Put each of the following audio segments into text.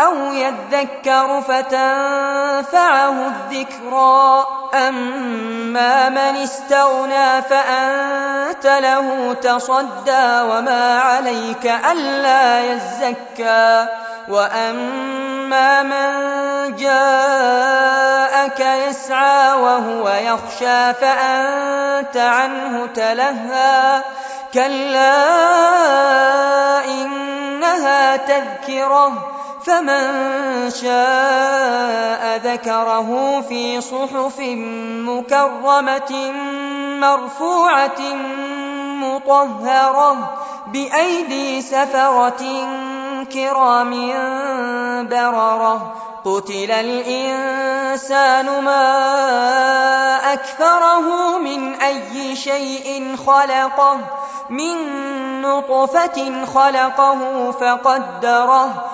أو يذكر فتنفعه الذكرى. أما من استغنى فأنت له تصدى وما عليك ألا يزكى. وأما من جاءك يسعى وهو يخشى فأنت عنه تلهى. كلا إنها تذكرة. فمن شاء ذكره في صحف مكرمة مرفوعة مطهرة بأيدي سفرة كرام بررة. قتل الإنسان ما أكثره من أي شيء خلقه من نطفة خلقه فقدره.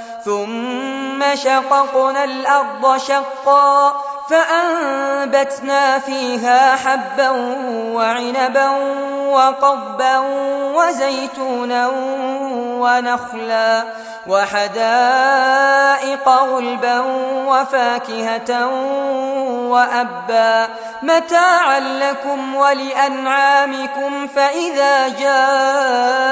ثم شققنا الأرض شقا فأنبتنا فيها حبا وعنبا وقضبا وزيتونا ونخلا وحدائق غلبا وفاكهة وأبا متاعا لكم ولأنعامكم فإذا جاءت